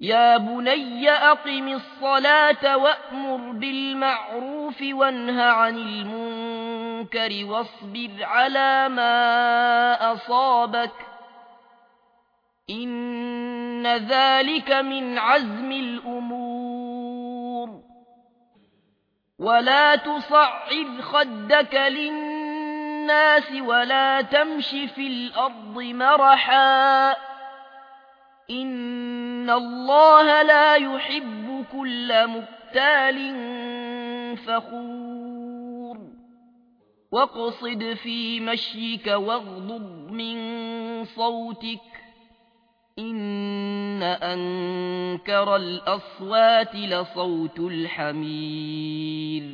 يا بني أقم الصلاة وأمر بالمعروف وانه عن المنكر واصبر على ما أصابك إن ذلك من عزم الأمور ولا تصعد خدك للناس ولا تمش في الأرض مرحا إن الله لا يحب كل مختال فخور واقصد في مشيك واغضب من صوتك إن أنكر الأصوات لصوت الحمير